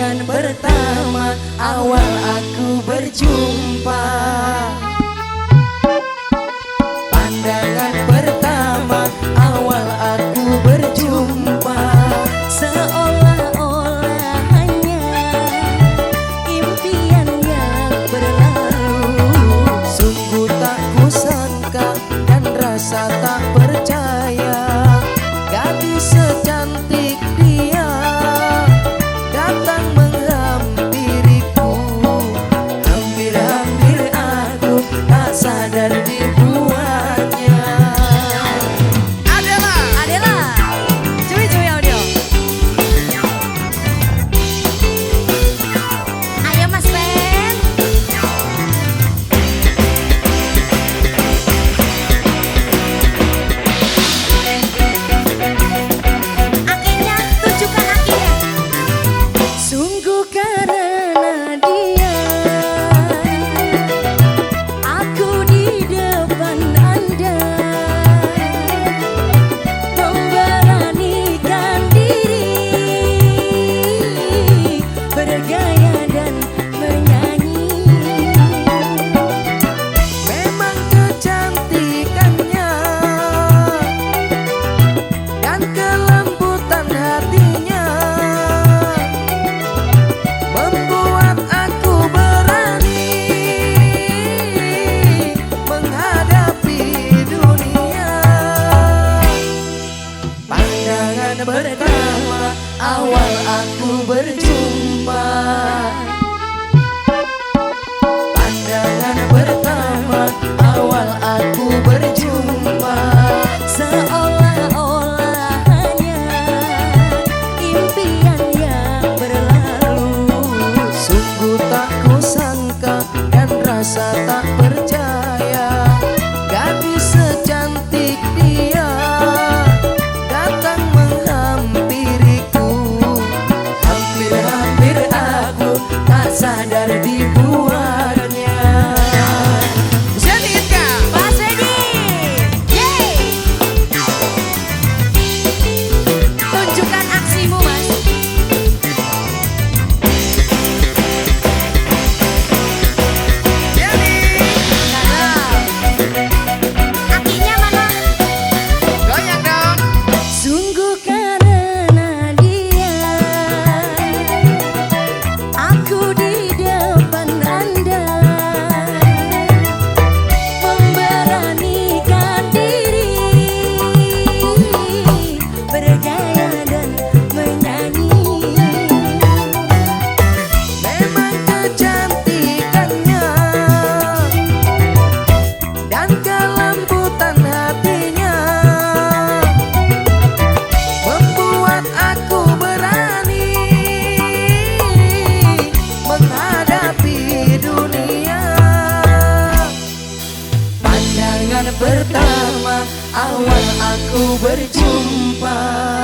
Pandangan pertama awal aku berjumpa. Pandangan pertama awal aku berjumpa sadar diri Pandangan pertama awal aku berjumpa. Pandangan pertama awal aku berjumpa. Seolah-olah hanya impian yang berlalu. Sungguh tak kusangka dan rasa tak percaya pertama awal aku berjumpa.